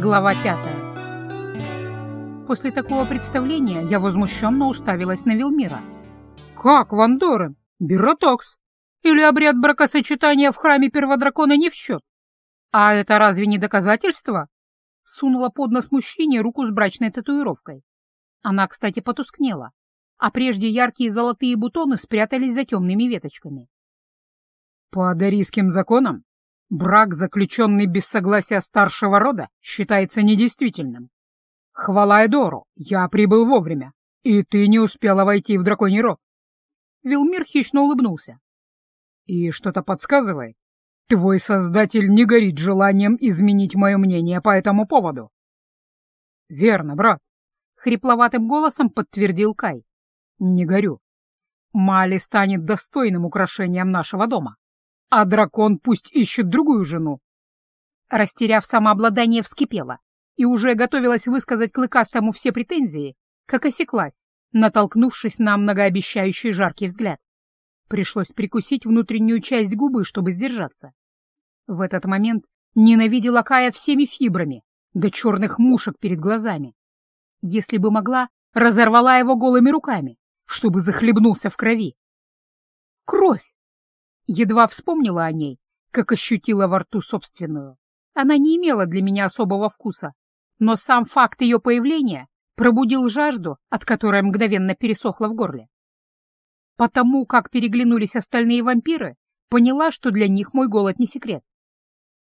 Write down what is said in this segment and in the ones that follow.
Глава пятая. После такого представления я возмущенно уставилась на Вилмира. «Как, Ван Дорен? Биротокс? Или обряд бракосочетания в храме перводракона не в счет? А это разве не доказательство?» Сунула под нос мужчине руку с брачной татуировкой. Она, кстати, потускнела, а прежде яркие золотые бутоны спрятались за темными веточками. «По адарийским законам брак, заключенный без согласия старшего рода, считается недействительным. Хвала Эдору, я прибыл вовремя, и ты не успела войти в драконий род». Вилмир хищно улыбнулся. «И что-то подсказывает, твой создатель не горит желанием изменить мое мнение по этому поводу». «Верно, брат», — хрипловатым голосом подтвердил Кай. «Не горю. Мали станет достойным украшением нашего дома, а дракон пусть ищет другую жену». Растеряв самообладание, вскипела и уже готовилась высказать Клыкастому все претензии, как осеклась, натолкнувшись на многообещающий жаркий взгляд. Пришлось прикусить внутреннюю часть губы, чтобы сдержаться. В этот момент ненавидела Кая всеми фибрами, до черных мушек перед глазами. Если бы могла, разорвала его голыми руками, чтобы захлебнулся в крови. Кровь! Едва вспомнила о ней, как ощутила во рту собственную. Она не имела для меня особого вкуса, но сам факт ее появления пробудил жажду, от которой мгновенно пересохла в горле. Потому как переглянулись остальные вампиры, поняла, что для них мой голод не секрет.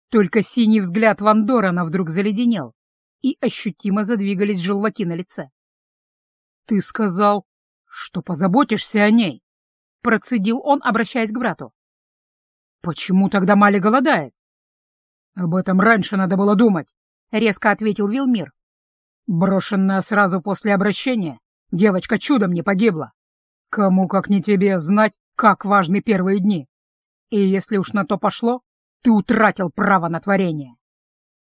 Только синий взгляд Ван Дорана вдруг заледенел, и ощутимо задвигались желваки на лице. «Ты сказал, что позаботишься о ней», — процедил он, обращаясь к брату. «Почему тогда Мали голодает?» «Об этом раньше надо было думать», — резко ответил Вилмир. «Брошенная сразу после обращения, девочка чудом не погибла. Кому, как не тебе, знать, как важны первые дни. И если уж на то пошло, ты утратил право на творение.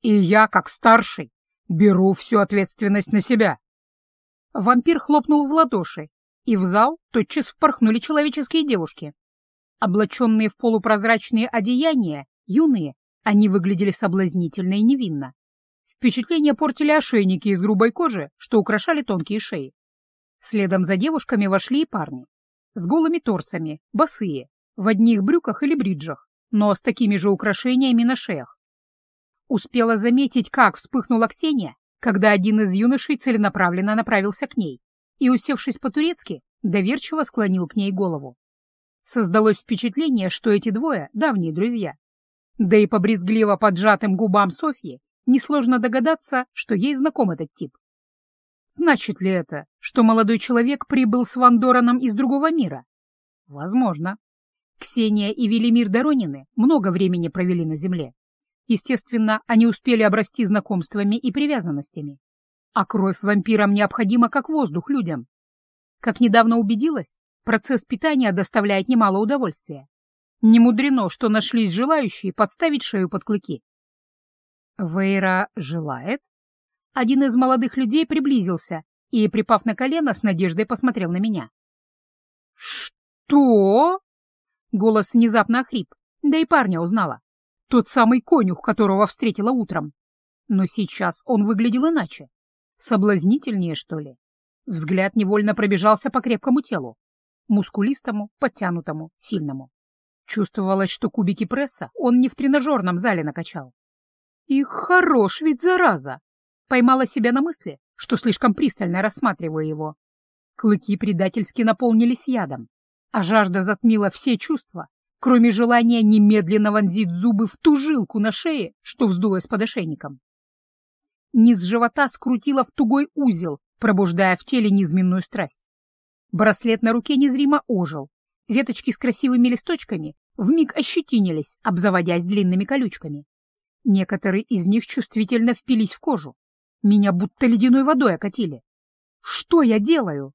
И я, как старший, беру всю ответственность на себя. Вампир хлопнул в ладоши, и в зал тотчас впорхнули человеческие девушки. Облаченные в полупрозрачные одеяния, юные, они выглядели соблазнительно и невинно. Впечатление портили ошейники из грубой кожи, что украшали тонкие шеи. Следом за девушками вошли и парни. С голыми торсами, босые, в одних брюках или бриджах, но с такими же украшениями на шеях. Успела заметить, как вспыхнула Ксения, когда один из юношей целенаправленно направился к ней и, усевшись по-турецки, доверчиво склонил к ней голову. Создалось впечатление, что эти двое — давние друзья. Да и по брезгливо поджатым губам Софьи несложно догадаться, что ей знаком этот тип. Значит ли это, что молодой человек прибыл с Вандораном из другого мира? Возможно. Ксения и Велимир Доронины много времени провели на Земле. Естественно, они успели обрасти знакомствами и привязанностями. А кровь вампирам необходима как воздух людям. Как недавно убедилась, процесс питания доставляет немало удовольствия. Не мудрено, что нашлись желающие подставить шею под клыки. Вейра желает? Один из молодых людей приблизился и, припав на колено, с надеждой посмотрел на меня. «Что?» Голос внезапно охрип, да и парня узнала. Тот самый конюх, которого встретила утром. Но сейчас он выглядел иначе. Соблазнительнее, что ли? Взгляд невольно пробежался по крепкому телу. Мускулистому, подтянутому, сильному. Чувствовалось, что кубики пресса он не в тренажерном зале накачал. И хорош ведь, зараза! Поймала себя на мысли, что слишком пристально рассматриваю его. Клыки предательски наполнились ядом а жажда затмила все чувства, кроме желания немедленно вонзить зубы в ту жилку на шее, что вздулась под ошейником. Низ живота скрутила в тугой узел, пробуждая в теле низменную страсть. Браслет на руке незримо ожил, веточки с красивыми листочками вмиг ощетинились, обзаводясь длинными колючками. Некоторые из них чувствительно впились в кожу. Меня будто ледяной водой окатили. Что я делаю?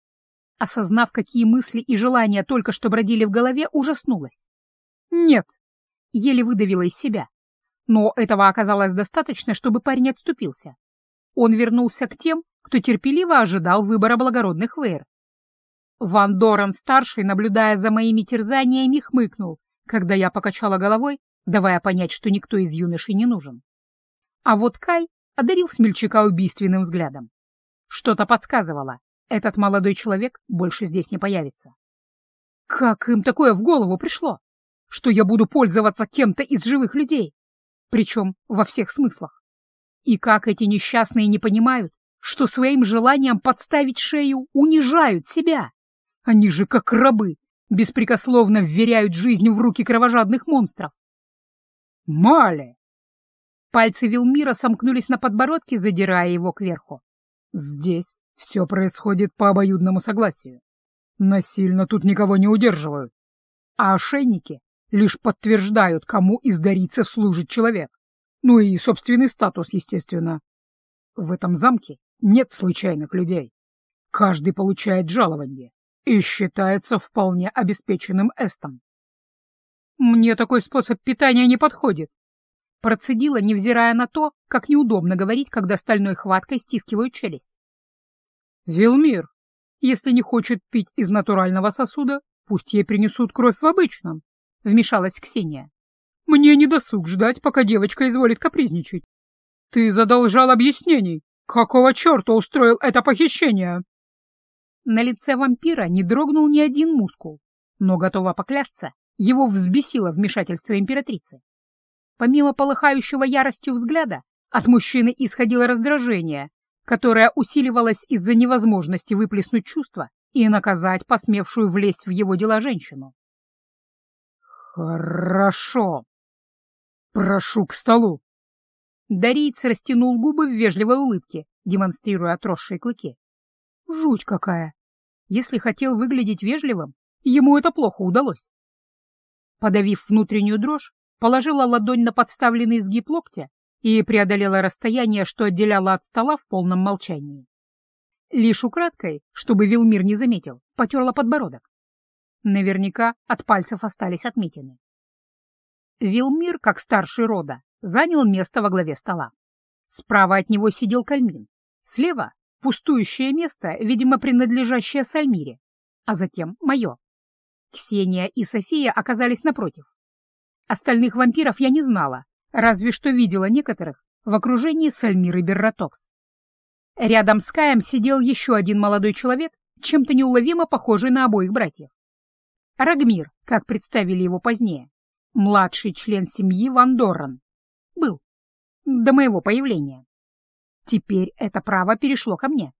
Осознав, какие мысли и желания только что бродили в голове, ужаснулась. «Нет!» — еле выдавила из себя. Но этого оказалось достаточно, чтобы парень отступился. Он вернулся к тем, кто терпеливо ожидал выбора благородных Вейр. Ван Доран-старший, наблюдая за моими терзаниями, хмыкнул, когда я покачала головой, давая понять, что никто из юношей не нужен. А вот Кай одарил смельчака убийственным взглядом. Что-то подсказывало, этот молодой человек больше здесь не появится. Как им такое в голову пришло? Что я буду пользоваться кем-то из живых людей? Причем во всех смыслах. И как эти несчастные не понимают, что своим желанием подставить шею унижают себя? Они же как рабы, беспрекословно вверяют жизнь в руки кровожадных монстров. Мале! Пальцы Вилмира сомкнулись на подбородке, задирая его кверху. Здесь все происходит по обоюдному согласию. Насильно тут никого не удерживают. А ошейники лишь подтверждают, кому из дарийцев служит человек. Ну и собственный статус, естественно. В этом замке нет случайных людей. Каждый получает жалование и считается вполне обеспеченным эстом. Мне такой способ питания не подходит. Процедила, невзирая на то, как неудобно говорить, когда стальной хваткой стискивают челюсть. Вилмир, если не хочет пить из натурального сосуда, пусть ей принесут кровь в обычном, — вмешалась Ксения. Мне не досуг ждать, пока девочка изволит капризничать. Ты задолжал объяснений. Какого черта устроил это похищение? На лице вампира не дрогнул ни один мускул, но, готова поклясться, его взбесило вмешательство императрицы. Помимо полыхающего яростью взгляда, от мужчины исходило раздражение, которое усиливалось из-за невозможности выплеснуть чувства и наказать посмевшую влезть в его дела женщину. «Хорошо. Прошу к столу». Дарийц растянул губы в вежливой улыбке, демонстрируя отросшие клыки. Жуть какая! Если хотел выглядеть вежливым, ему это плохо удалось. Подавив внутреннюю дрожь, положила ладонь на подставленный сгиб локтя и преодолела расстояние, что отделяло от стола в полном молчании. Лишь украдкой, чтобы Вилмир не заметил, потерла подбородок. Наверняка от пальцев остались отметины. Вилмир, как старший рода, занял место во главе стола. Справа от него сидел Кальмин, слева — пустующее место, видимо, принадлежащее Сальмире, а затем — мое. Ксения и София оказались напротив. Остальных вампиров я не знала, разве что видела некоторых в окружении Сальмиры Берратокс. Рядом с Каем сидел еще один молодой человек, чем-то неуловимо похожий на обоих братьев. Рагмир, как представили его позднее, младший член семьи Ван Доррен. Был. До моего появления. Теперь это право перешло ко мне.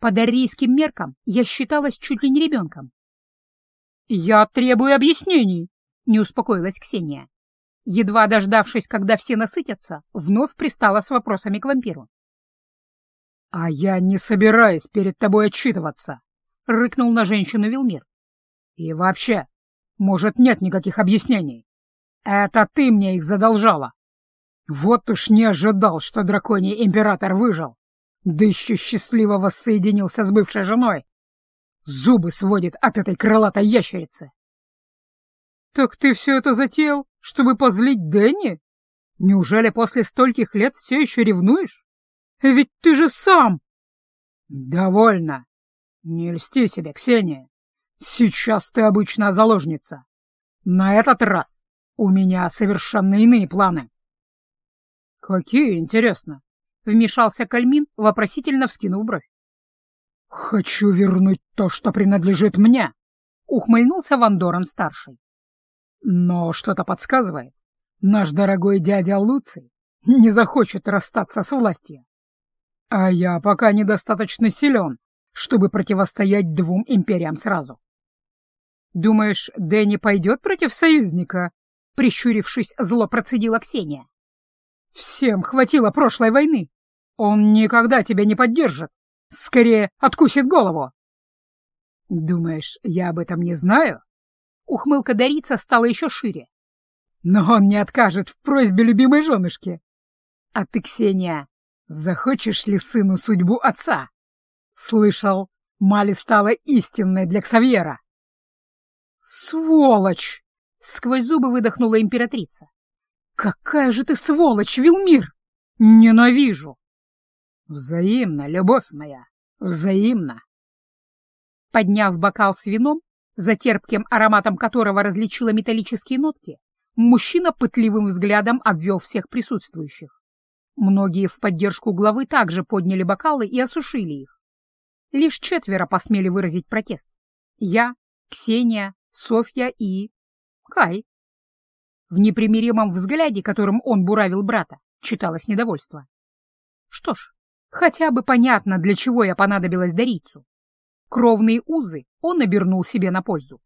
По дарийским меркам я считалась чуть ли не ребенком. «Я требую объяснений», — не успокоилась Ксения. Едва дождавшись, когда все насытятся, вновь пристала с вопросами к вампиру. «А я не собираюсь перед тобой отчитываться», — рыкнул на женщину Вилмир. «И вообще, может, нет никаких объяснений. Это ты мне их задолжала. Вот уж не ожидал, что драконий император выжил, да еще счастливо воссоединился с бывшей женой. Зубы сводит от этой крылатой ящерицы. «Так ты все это затеял, чтобы позлить Дэнни? Неужели после стольких лет все еще ревнуешь? Ведь ты же сам...» «Довольно. Не льсти себе, Ксения. Сейчас ты обычная заложница. На этот раз у меня совершенно иные планы». «Какие, интересно?» — вмешался Кальмин, вопросительно вскинув бровь. «Хочу вернуть то, что принадлежит мне», — ухмыльнулся Вандоран-старший. Но что-то подсказывает, наш дорогой дядя Луций не захочет расстаться с властью. А я пока недостаточно силен, чтобы противостоять двум империям сразу. «Думаешь, Дэнни пойдет против союзника?» Прищурившись, зло процедила Ксения. «Всем хватило прошлой войны. Он никогда тебя не поддержит. Скорее, откусит голову». «Думаешь, я об этом не знаю?» Ухмылка Дарица стала еще шире. Но он не откажет в просьбе любимой женушки. А ты, Ксения, захочешь ли сыну судьбу отца? Слышал, Мали стала истинной для Ксавьера. Сволочь! Сквозь зубы выдохнула императрица. Какая же ты сволочь, Вилмир! Ненавижу! Взаимно, любовь моя, взаимно. Подняв бокал с вином, за терпким ароматом которого различила металлические нотки, мужчина пытливым взглядом обвел всех присутствующих. Многие в поддержку главы также подняли бокалы и осушили их. Лишь четверо посмели выразить протест. Я, Ксения, Софья и... Кай. В непримиримом взгляде, которым он буравил брата, читалось недовольство. Что ж, хотя бы понятно, для чего я понадобилась Дарийцу. Кровные узы он обернул себе на пользу.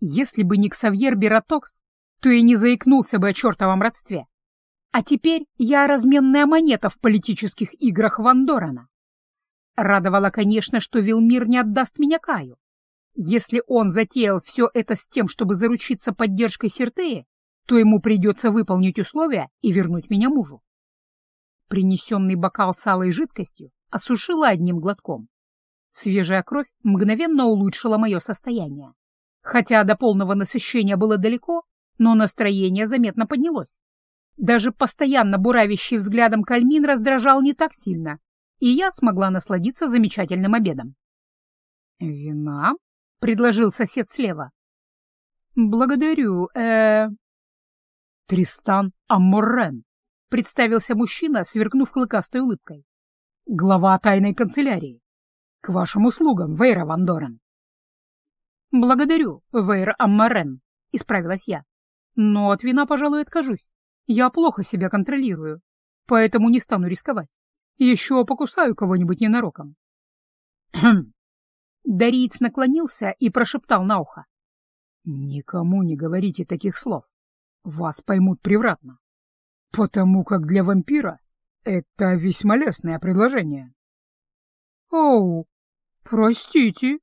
Если бы не Ксавьер Бератокс, то и не заикнулся бы о чертовом родстве. А теперь я разменная монета в политических играх Вандорана. Радовало, конечно, что Вилмир не отдаст меня Каю. Если он затеял все это с тем, чтобы заручиться поддержкой Сертеи, то ему придется выполнить условия и вернуть меня мужу. Принесенный бокал с алой жидкостью осушила одним глотком. Свежая кровь мгновенно улучшила мое состояние. Хотя до полного насыщения было далеко, но настроение заметно поднялось. Даже постоянно буравящий взглядом кальмин раздражал не так сильно, и я смогла насладиться замечательным обедом. «Вина?» — предложил сосед слева. «Благодарю, э...» «Тристан Амморрен», — представился мужчина, сверкнув клыкастой улыбкой. «Глава тайной канцелярии. К вашим услугам, Вейра Вандорен». «Благодарю, Вейр Амморрен», — исправилась я. «Но от вина, пожалуй, откажусь. Я плохо себя контролирую, поэтому не стану рисковать. Еще покусаю кого-нибудь ненароком. Хм. Дариец наклонился и прошептал на ухо. «Никому не говорите таких слов. Вас поймут превратно. Потому как для вампира это весьма лестное предложение». «Оу, простите».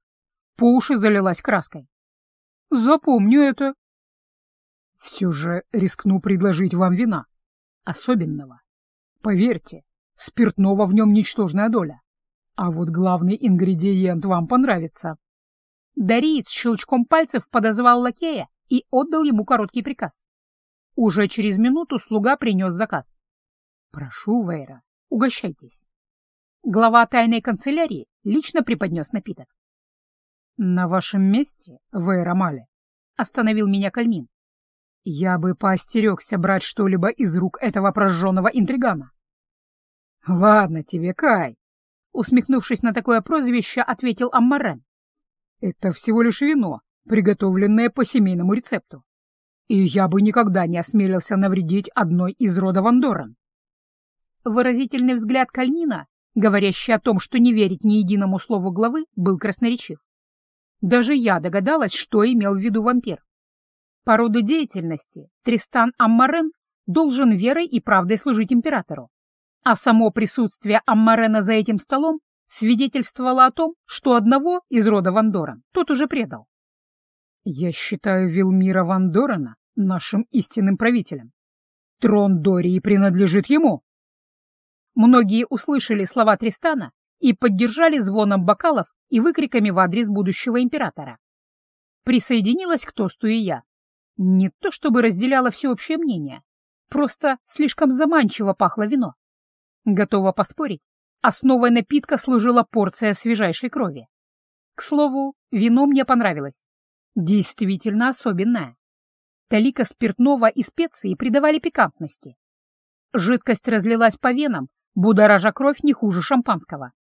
По уши залилась краской. «Запомню это все же рискну предложить вам вина. Особенного. Поверьте, спиртного в нем ничтожная доля. А вот главный ингредиент вам понравится. Дариец щелчком пальцев подозвал лакея и отдал ему короткий приказ. Уже через минуту слуга принес заказ. «Прошу, Вейра, угощайтесь». Глава тайной канцелярии лично преподнес напиток. «На вашем месте, Вейра Мале», — остановил меня Кальмин. Я бы поостерегся брать что-либо из рук этого прожженного интригана. «Ладно тебе, Кай», — усмехнувшись на такое прозвище, ответил Аммарен. «Это всего лишь вино, приготовленное по семейному рецепту. И я бы никогда не осмелился навредить одной из рода Вандоран». Выразительный взгляд Кальнина, говорящий о том, что не верить ни единому слову главы, был красноречив. Даже я догадалась, что имел в виду вампир. По роду деятельности Тристан Аммарен должен верой и правдой служить императору. А само присутствие Аммарена за этим столом свидетельствовало о том, что одного из рода Вандоран тот уже предал. «Я считаю Вилмира Вандорана нашим истинным правителем. Трон Дории принадлежит ему». Многие услышали слова Тристана и поддержали звоном бокалов и выкриками в адрес будущего императора. Присоединилась к тосту и я. Не то чтобы разделяла всеобщее мнение, просто слишком заманчиво пахло вино. Готова поспорить, основой напитка служила порция свежайшей крови. К слову, вино мне понравилось. Действительно особенное. Талика спиртного и специи придавали пикантности. Жидкость разлилась по венам, будоража кровь не хуже шампанского.